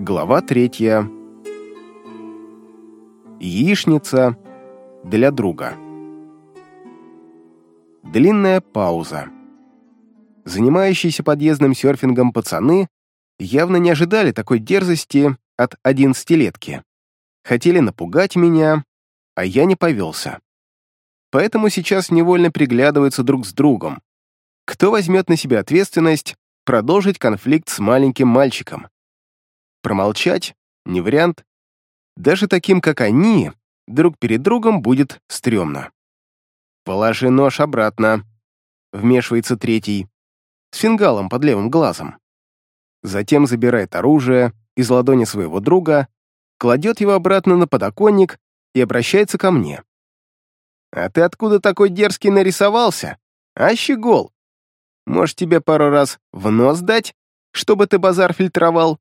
Глава третья. Яичница для друга. Длинная пауза. Занимающиеся подъездным серфингом пацаны явно не ожидали такой дерзости от одиннадцатилетки. Хотели напугать меня, а я не повелся. Поэтому сейчас невольно приглядываются друг с другом. Кто возьмет на себя ответственность продолжить конфликт с маленьким мальчиком? Промолчать — не вариант. Даже таким, как они, друг перед другом будет стрёмно. «Положи нож обратно», — вмешивается третий, с фингалом под левым глазом. Затем забирает оружие из ладони своего друга, кладет его обратно на подоконник и обращается ко мне. «А ты откуда такой дерзкий нарисовался? А, щегол? Может, тебе пару раз в нос дать, чтобы ты базар фильтровал?»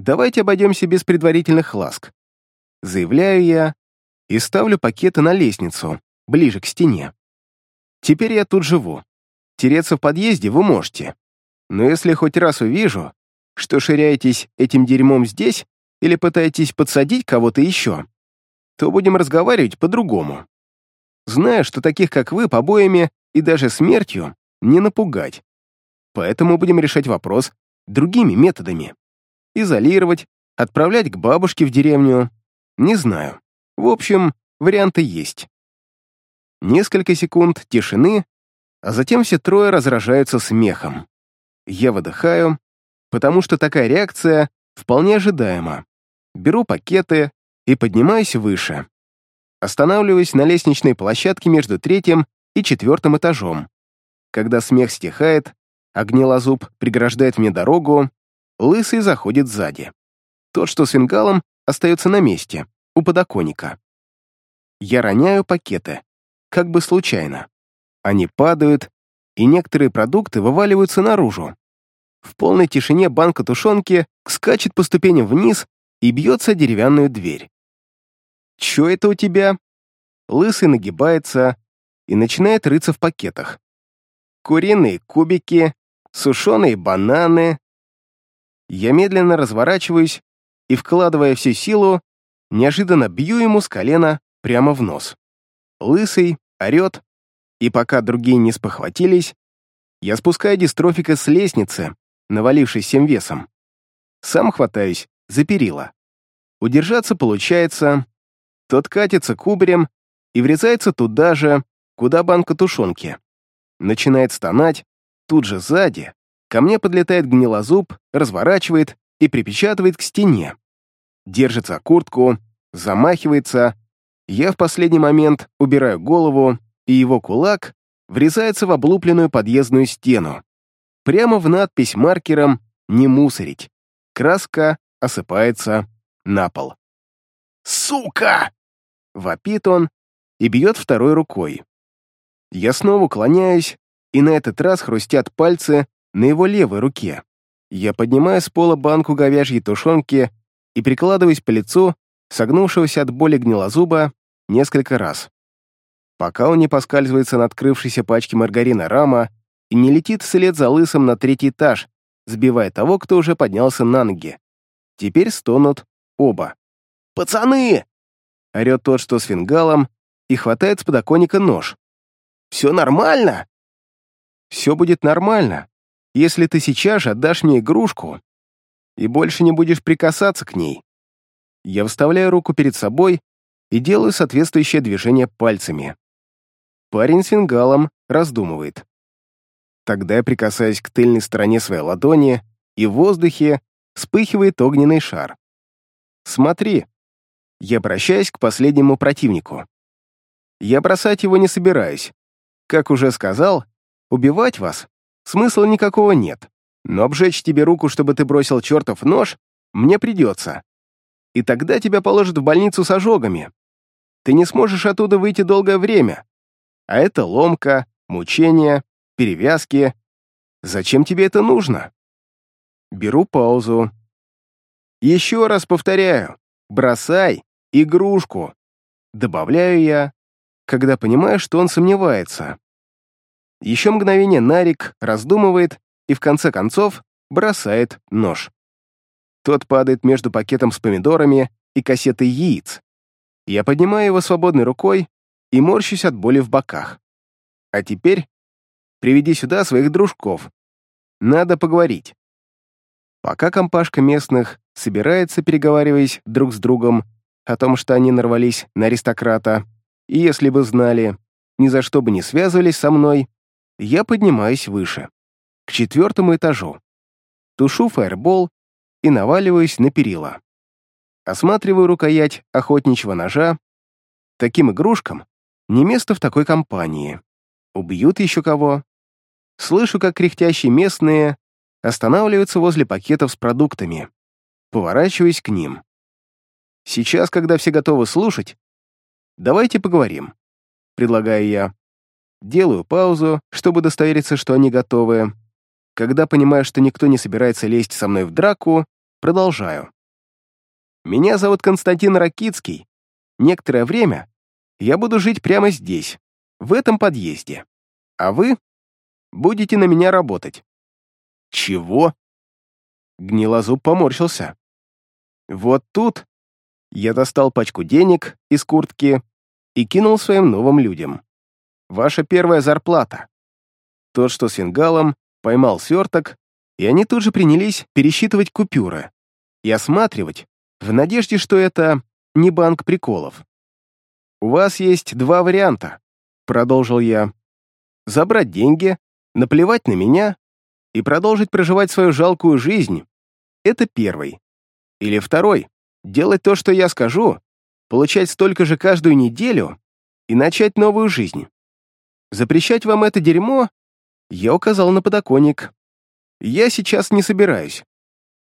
Давайте обойдемся без предварительных ласк. Заявляю я и ставлю пакеты на лестницу, ближе к стене. Теперь я тут живу. Тереться в подъезде вы можете. Но если хоть раз увижу, что ширяетесь этим дерьмом здесь или пытаетесь подсадить кого-то еще, то будем разговаривать по-другому. Зная, что таких, как вы, побоями и даже смертью не напугать. Поэтому будем решать вопрос другими методами. Изолировать, отправлять к бабушке в деревню. Не знаю. В общем, варианты есть. Несколько секунд тишины, а затем все трое разражаются смехом. Я выдыхаю, потому что такая реакция вполне ожидаема. Беру пакеты и поднимаюсь выше. Останавливаюсь на лестничной площадке между третьим и четвертым этажом. Когда смех стихает, а гнилозуб преграждает мне дорогу, Лысый заходит сзади. Тот, что с фингалом, остается на месте, у подоконника. Я роняю пакеты, как бы случайно. Они падают, и некоторые продукты вываливаются наружу. В полной тишине банка тушенки скачет по ступеням вниз и бьется деревянную дверь. «Чё это у тебя?» Лысый нагибается и начинает рыться в пакетах. Куриные кубики, сушеные бананы, я медленно разворачиваюсь и, вкладывая всю силу, неожиданно бью ему с колена прямо в нос. Лысый, орет, и пока другие не спохватились, я спускаю дистрофика с лестницы, навалившись всем весом. Сам хватаюсь за перила. Удержаться получается, тот катится кубарем и врезается туда же, куда банка тушенки. Начинает стонать, тут же сзади Ко мне подлетает гнилозуб, разворачивает и припечатывает к стене. Держится куртку, замахивается. Я в последний момент убираю голову, и его кулак врезается в облупленную подъездную стену. Прямо в надпись маркером «Не мусорить». Краска осыпается на пол. «Сука!» — вопит он и бьет второй рукой. Я снова уклоняюсь, и на этот раз хрустят пальцы на его левой руке. Я поднимаю с пола банку говяжьей тушенки и прикладываюсь по лицу, согнувшегося от боли гнилозуба, несколько раз. Пока он не поскальзывается на открывшейся пачке маргарина рама и не летит вслед за лысым на третий этаж, сбивая того, кто уже поднялся на ноги. Теперь стонут оба. «Пацаны!» — орёт тот, что с фингалом, и хватает с подоконника нож. «Все нормально?» «Все будет нормально», если ты сейчас же отдашь мне игрушку и больше не будешь прикасаться к ней. Я вставляю руку перед собой и делаю соответствующее движение пальцами. Парень с фингалом раздумывает. Тогда я прикасаюсь к тыльной стороне своей ладони, и в воздухе вспыхивает огненный шар. Смотри. Я обращаюсь к последнему противнику. Я бросать его не собираюсь. Как уже сказал, убивать вас Смысла никакого нет, но обжечь тебе руку, чтобы ты бросил чертов нож, мне придется. И тогда тебя положат в больницу с ожогами. Ты не сможешь оттуда выйти долгое время. А это ломка, мучения, перевязки. Зачем тебе это нужно? Беру паузу. Еще раз повторяю, бросай игрушку. Добавляю я, когда понимаю, что он сомневается. Еще мгновение Нарик раздумывает и в конце концов бросает нож. Тот падает между пакетом с помидорами и кассетой яиц. Я поднимаю его свободной рукой и морщусь от боли в боках. А теперь приведи сюда своих дружков. Надо поговорить. Пока компашка местных собирается, переговариваясь друг с другом о том, что они нарвались на аристократа, и если бы знали, ни за что бы не связывались со мной, я поднимаюсь выше, к четвертому этажу. Тушу фаербол и наваливаюсь на перила. Осматриваю рукоять охотничьего ножа. Таким игрушкам не место в такой компании. Убьют еще кого. Слышу, как кряхтящие местные останавливаются возле пакетов с продуктами. Поворачиваюсь к ним. Сейчас, когда все готовы слушать, давайте поговорим, предлагаю я. Делаю паузу, чтобы удостовериться, что они готовы. Когда понимаю, что никто не собирается лезть со мной в драку, продолжаю. Меня зовут Константин Ракицкий. Некоторое время я буду жить прямо здесь, в этом подъезде. А вы будете на меня работать. Чего? Гнилозуб поморщился. Вот тут я достал пачку денег из куртки и кинул своим новым людям. Ваша первая зарплата. Тот, что с фингалом, поймал сверток, и они тут же принялись пересчитывать купюры и осматривать, в надежде, что это не банк приколов. «У вас есть два варианта», — продолжил я. «Забрать деньги, наплевать на меня и продолжить проживать свою жалкую жизнь — это первый. Или второй — делать то, что я скажу, получать столько же каждую неделю и начать новую жизнь. Запрещать вам это дерьмо я указал на подоконник. Я сейчас не собираюсь.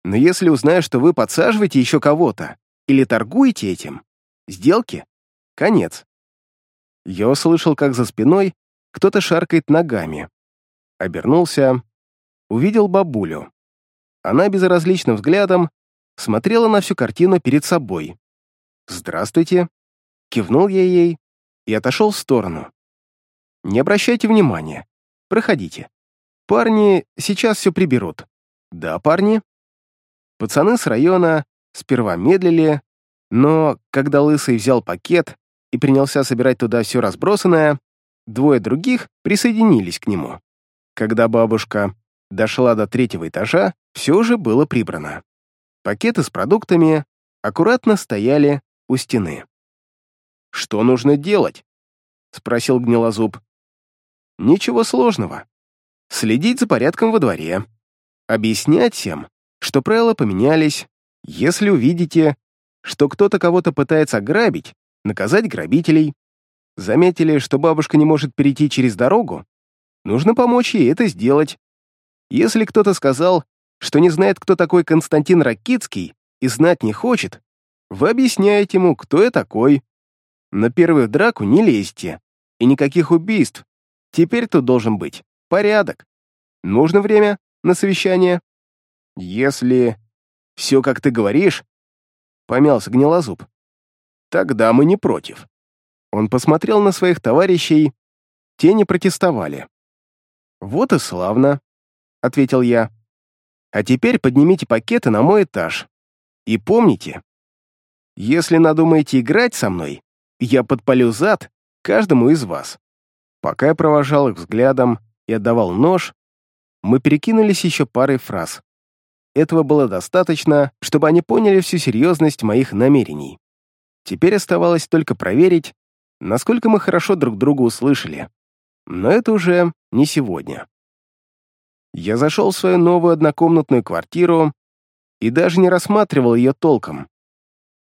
Но если узнаю, что вы подсаживаете еще кого-то или торгуете этим, сделки — конец. Я услышал, как за спиной кто-то шаркает ногами. Обернулся, увидел бабулю. Она безразличным взглядом смотрела на всю картину перед собой. «Здравствуйте», — кивнул я ей и отошел в сторону. «Не обращайте внимания. Проходите. Парни сейчас все приберут. Да, парни?» Пацаны с района сперва медлили, но когда Лысый взял пакет и принялся собирать туда все разбросанное, двое других присоединились к нему. Когда бабушка дошла до третьего этажа, все уже было прибрано. Пакеты с продуктами аккуратно стояли у стены. «Что нужно делать?» — спросил Гнилозуб. «Ничего сложного. Следить за порядком во дворе. Объяснять всем, что правила поменялись. Если увидите, что кто-то кого-то пытается ограбить, наказать грабителей. Заметили, что бабушка не может перейти через дорогу? Нужно помочь ей это сделать. Если кто-то сказал, что не знает, кто такой Константин Ракицкий и знать не хочет, вы объясняете ему, кто я такой. На первую драку не лезьте. И никаких убийств. Теперь тут должен быть порядок. Нужно время на совещание. Если все, как ты говоришь, помялся гнилозуб, тогда мы не против. Он посмотрел на своих товарищей, те не протестовали. Вот и славно. — ответил я. «А теперь поднимите пакеты на мой этаж. И помните, если надумаете играть со мной, я подпалю зад каждому из вас». Пока я провожал их взглядом и отдавал нож, мы перекинулись еще парой фраз. Этого было достаточно, чтобы они поняли всю серьезность моих намерений. Теперь оставалось только проверить, насколько мы хорошо друг друга услышали. Но это уже не сегодня. Я зашел в свою новую однокомнатную квартиру и даже не рассматривал ее толком.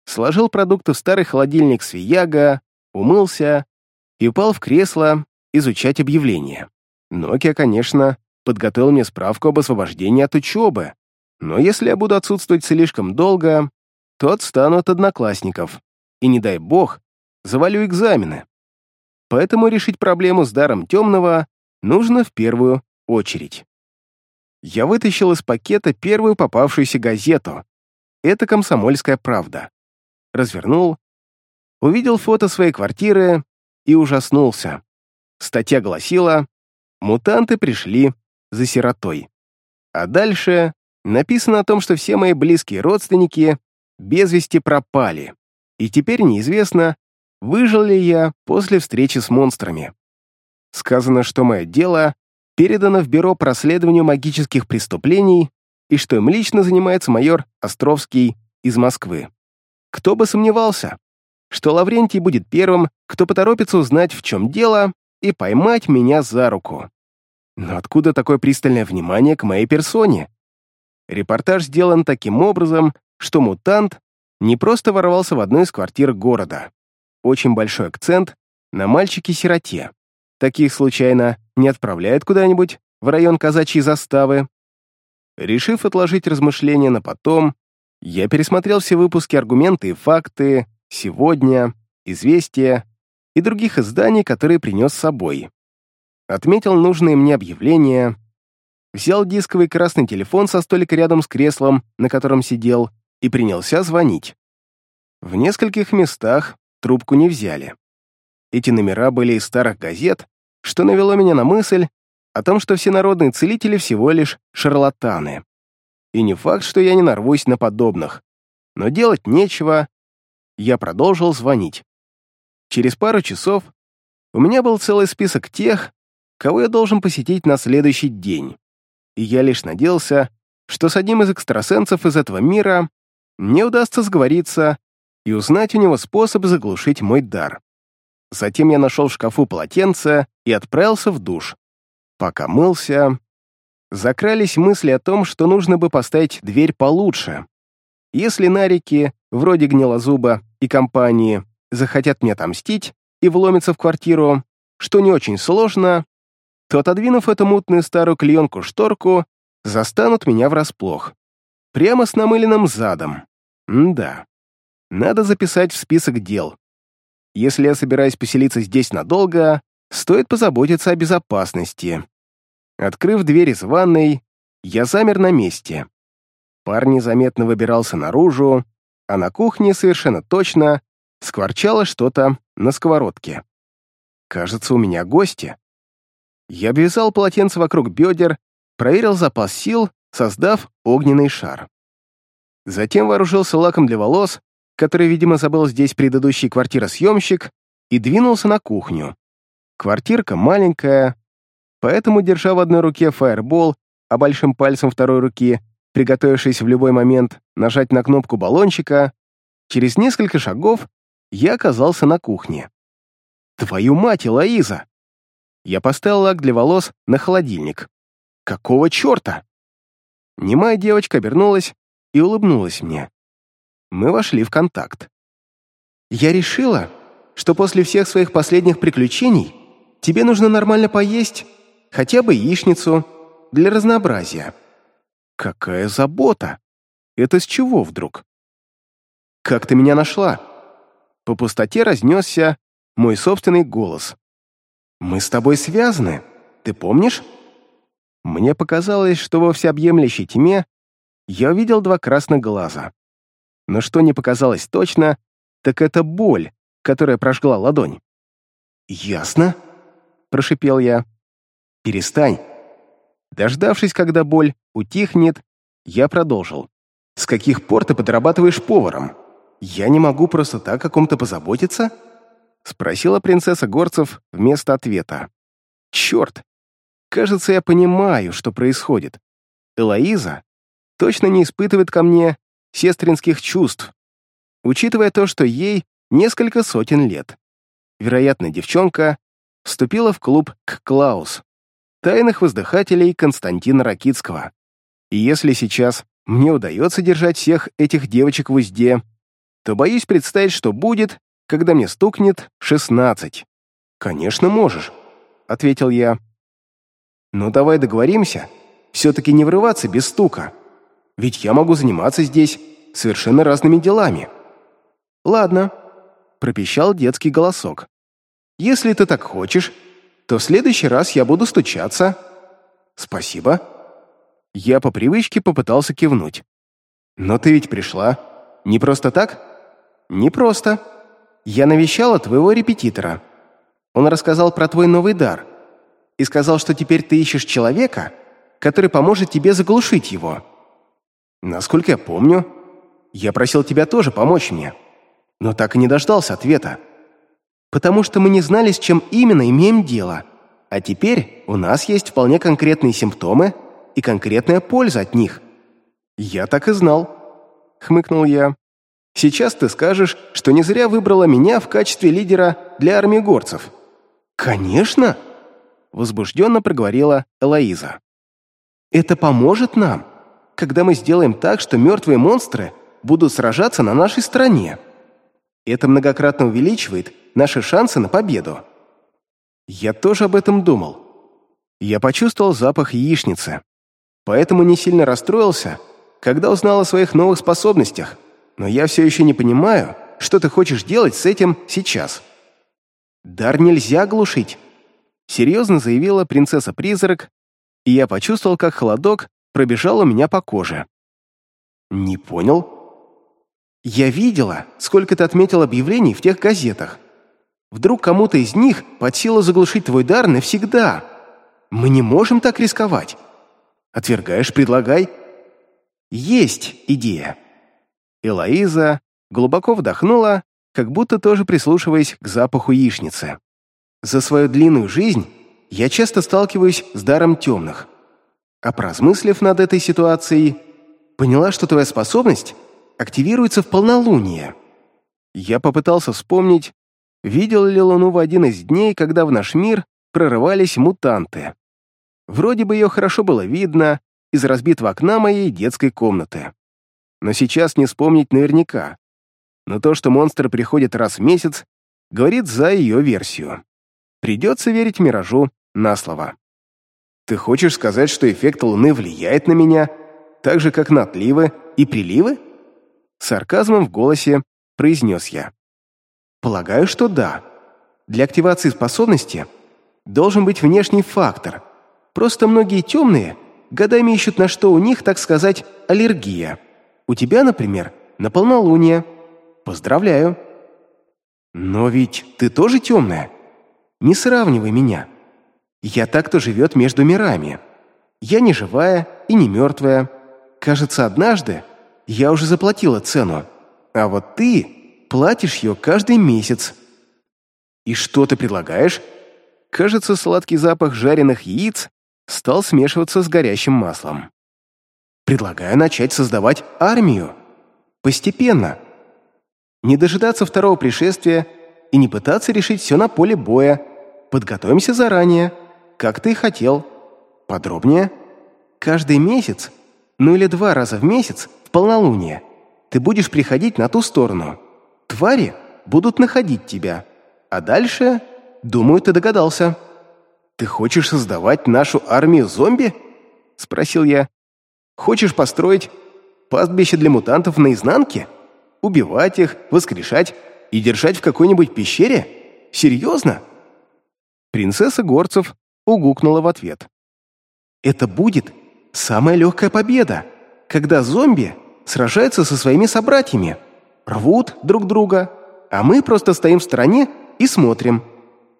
Сложил продукты в старый холодильник Свияга, умылся и упал в кресло изучать объявления. Nokia, конечно, подготовил мне справку об освобождении от учебы, но если я буду отсутствовать слишком долго, то отстану от одноклассников, и, не дай бог, завалю экзамены. Поэтому решить проблему с даром темного нужно в первую очередь я вытащил из пакета первую попавшуюся газету. Это «Комсомольская правда». Развернул, увидел фото своей квартиры и ужаснулся. Статья гласила «Мутанты пришли за сиротой». А дальше написано о том, что все мои близкие родственники без вести пропали, и теперь неизвестно, выжил ли я после встречи с монстрами. Сказано, что мое дело передано в Бюро по расследованию магических преступлений и что им лично занимается майор Островский из Москвы. Кто бы сомневался, что Лаврентий будет первым, кто поторопится узнать, в чем дело, и поймать меня за руку. Но откуда такое пристальное внимание к моей персоне? Репортаж сделан таким образом, что мутант не просто ворвался в одну из квартир города. Очень большой акцент на мальчике-сироте. Таких случайно не отправляют куда-нибудь в район казачьей заставы. Решив отложить размышления на потом, я пересмотрел все выпуски «Аргументы и факты», «Сегодня», «Известия» и других изданий, которые принес с собой. Отметил нужные мне объявления, взял дисковый красный телефон со столика рядом с креслом, на котором сидел, и принялся звонить. В нескольких местах трубку не взяли. Эти номера были из старых газет, что навело меня на мысль о том, что все народные целители всего лишь шарлатаны. И не факт, что я не нарвусь на подобных. Но делать нечего. Я продолжил звонить. Через пару часов у меня был целый список тех, кого я должен посетить на следующий день. И я лишь надеялся, что с одним из экстрасенсов из этого мира мне удастся сговориться и узнать у него способ заглушить мой дар. Затем я нашел в шкафу полотенце и отправился в душ. Пока мылся, закрались мысли о том, что нужно бы поставить дверь получше. Если нарики, вроде Гнилозуба и компании, захотят мне отомстить и вломиться в квартиру, что не очень сложно, то, отодвинув эту мутную старую клеенку-шторку, застанут меня врасплох. Прямо с намыленным задом. М да. Надо записать в список дел. Если я собираюсь поселиться здесь надолго, стоит позаботиться о безопасности. Открыв дверь из ванной, я замер на месте. Пар незаметно выбирался наружу, а на кухне совершенно точно скворчало что-то на сковородке. Кажется, у меня гости. Я обвязал полотенце вокруг бедер, проверил запас сил, создав огненный шар. Затем вооружился лаком для волос, который, видимо, забыл здесь предыдущий квартиросъемщик, и двинулся на кухню. Квартирка маленькая, поэтому, держа в одной руке фаербол, а большим пальцем второй руки, приготовившись в любой момент нажать на кнопку баллончика, через несколько шагов я оказался на кухне. «Твою мать, Элоиза!» Я поставил лак для волос на холодильник. «Какого черта?» Немая девочка обернулась и улыбнулась мне мы вошли в контакт. «Я решила, что после всех своих последних приключений тебе нужно нормально поесть, хотя бы яичницу, для разнообразия». «Какая забота! Это с чего вдруг?» «Как ты меня нашла?» По пустоте разнесся мой собственный голос. «Мы с тобой связаны, ты помнишь?» Мне показалось, что во всеобъемлющей тьме я увидел два красных глаза. Но что не показалось точно, так это боль, которая прожгла ладонь. «Ясно», — прошипел я. «Перестань». Дождавшись, когда боль утихнет, я продолжил. «С каких пор ты подрабатываешь поваром? Я не могу просто так о ком-то позаботиться?» Спросила принцесса Горцев вместо ответа. «Черт! Кажется, я понимаю, что происходит. Элоиза точно не испытывает ко мне сестринских чувств, учитывая то, что ей несколько сотен лет. Вероятно, девчонка вступила в клуб к Клаус, тайных воздыхателей Константина Ракицкого. И если сейчас мне удается держать всех этих девочек в узде, то боюсь представить, что будет, когда мне стукнет шестнадцать. «Конечно, можешь», — ответил я. «Но давай договоримся, все-таки не врываться без стука. Ведь я могу заниматься здесь совершенно разными делами. Ладно, пропищал детский голосок. Если ты так хочешь, то в следующий раз я буду стучаться. Спасибо. Я по привычке попытался кивнуть. Но ты ведь пришла. Не просто так? Не просто. Я навещала твоего репетитора. Он рассказал про твой новый дар и сказал, что теперь ты ищешь человека, который поможет тебе заглушить его. Насколько я помню, я просил тебя тоже помочь мне, но так и не дождался ответа. Потому что мы не знали, с чем именно имеем дело. А теперь у нас есть вполне конкретные симптомы и конкретная польза от них. Я так и знал, хмыкнул я. Сейчас ты скажешь, что не зря выбрала меня в качестве лидера для армии горцев. Конечно, возбужденно проговорила Элоиза. Это поможет нам, когда мы сделаем так, что мертвые монстры будут сражаться на нашей стороне. Это многократно увеличивает наши шансы на победу. Я тоже об этом думал. Я почувствовал запах яичницы, поэтому не сильно расстроился, когда узнал о своих новых способностях, но я все еще не понимаю, что ты хочешь делать с этим сейчас. Дар нельзя глушить, серьезно заявила принцесса-призрак, и я почувствовал, как холодок пробежал у меня по коже. Не понял? Я видела, сколько ты отметил объявлений в тех газетах. Вдруг кому-то из них под силу заглушить твой дар навсегда. Мы не можем так рисковать. Отвергаешь, предлагай. Есть идея. Элоиза глубоко вдохнула, как будто тоже прислушиваясь к запаху яичницы. За свою длинную жизнь я часто сталкиваюсь с даром темных. А поразмыслив над этой ситуацией, поняла, что твоя способность активируется в полнолуние. Я попытался вспомнить, видел ли Луну в один из дней, когда в наш мир прорывались мутанты. Вроде бы ее хорошо было видно из разбитого окна моей детской комнаты. Но сейчас не вспомнить наверняка. Но то, что монстры приходят раз в месяц, говорит за ее версию. Придется верить Миражу на слово. Ты хочешь сказать, что эффект Луны влияет на меня, так же, как на отливы и приливы? Сарказмом в голосе произнес я. Полагаю, что да. Для активации способности должен быть внешний фактор. Просто многие темные годами ищут, на что у них, так сказать, аллергия. У тебя, например, на полнолуние. Поздравляю. Но ведь ты тоже темная. Не сравнивай меня. Я так, кто живет между мирами. Я не живая и не мертвая. Кажется, однажды я уже заплатила цену, а вот ты платишь ее каждый месяц. И что ты предлагаешь? Кажется, сладкий запах жареных яиц стал смешиваться с горящим маслом. Предлагаю начать создавать армию. Постепенно. Не дожидаться второго пришествия и не пытаться решить все на поле боя. Подготовимся заранее как ты и хотел. Подробнее? Каждый месяц, ну или два раза в месяц, в полнолуние, ты будешь приходить на ту сторону. Твари будут находить тебя. А дальше, думаю, ты догадался. Ты хочешь создавать нашу армию зомби? Спросил я. Хочешь построить пастбище для мутантов наизнанке? Убивать их, воскрешать и держать в какой-нибудь пещере? Серьезно? Принцесса Горцев угукнула в ответ. «Это будет самая легкая победа, когда зомби сражаются со своими собратьями, рвут друг друга, а мы просто стоим в стороне и смотрим».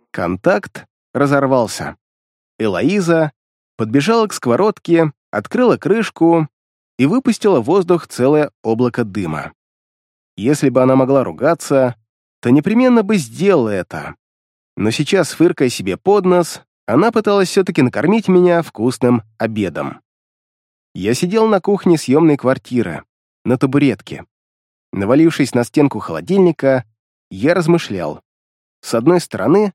Контакт разорвался. Элоиза подбежала к сковородке, открыла крышку и выпустила в воздух целое облако дыма. Если бы она могла ругаться, то непременно бы сделала это. Но сейчас, фыркая себе под нос, она пыталась все-таки накормить меня вкусным обедом. Я сидел на кухне съемной квартиры, на табуретке. Навалившись на стенку холодильника, я размышлял. С одной стороны,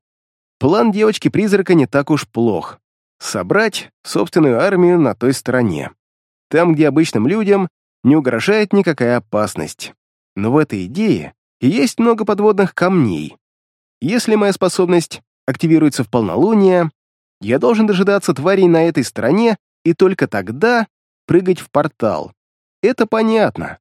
план девочки-призрака не так уж плох. Собрать собственную армию на той стороне. Там, где обычным людям не угрожает никакая опасность. Но в этой идее есть много подводных камней. Если моя способность активируется в полнолуние, я должен дожидаться тварей на этой стороне и только тогда прыгать в портал. Это понятно.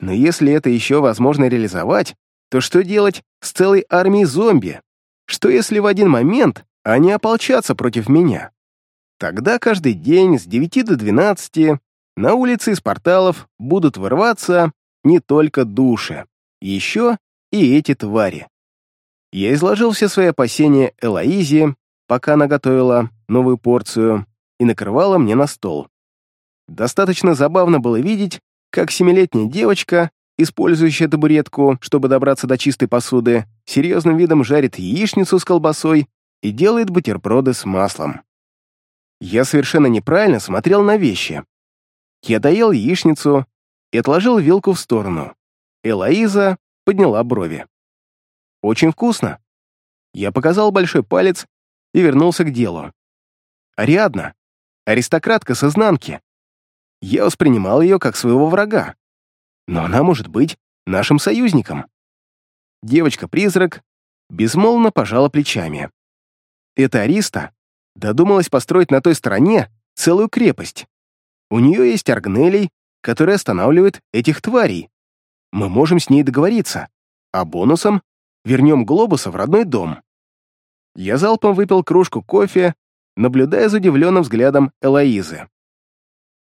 Но если это еще возможно реализовать, то что делать с целой армией зомби? Что если в один момент они ополчатся против меня? Тогда каждый день с 9 до 12 на улице из порталов будут вырваться не только души, еще и эти твари. Я изложил все свои опасения Элоизе, пока она готовила новую порцию и накрывала мне на стол. Достаточно забавно было видеть, как семилетняя девочка, использующая табуретку, чтобы добраться до чистой посуды, серьезным видом жарит яичницу с колбасой и делает бутерброды с маслом. Я совершенно неправильно смотрел на вещи. Я доел яичницу и отложил вилку в сторону. Элоиза подняла брови. «Очень вкусно». Я показал большой палец и вернулся к делу. Ариадна, аристократка с изнанки. Я воспринимал ее как своего врага. Но она может быть нашим союзником. Девочка-призрак безмолвно пожала плечами. Эта Ариста додумалась построить на той стороне целую крепость. У нее есть Аргнелий, который останавливает этих тварей. Мы можем с ней договориться, а бонусом вернем Глобуса в родной дом. Я залпом выпил кружку кофе, наблюдая за удивленным взглядом Элоизы.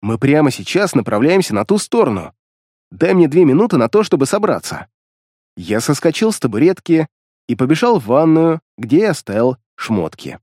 «Мы прямо сейчас направляемся на ту сторону. Дай мне две минуты на то, чтобы собраться». Я соскочил с табуретки и побежал в ванную, где я оставил шмотки.